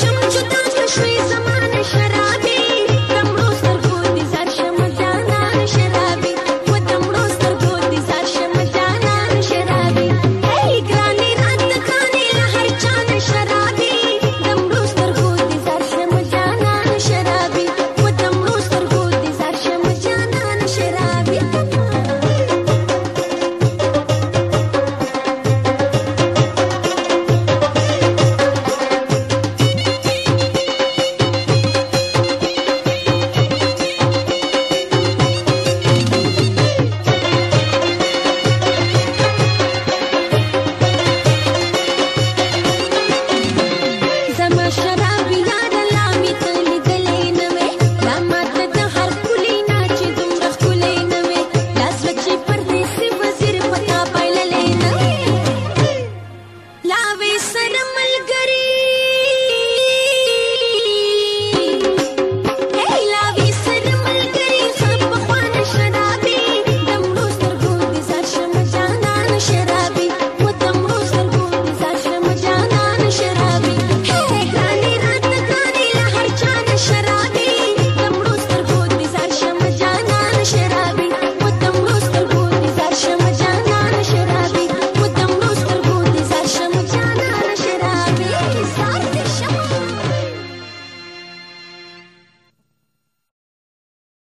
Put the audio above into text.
Show me your dance,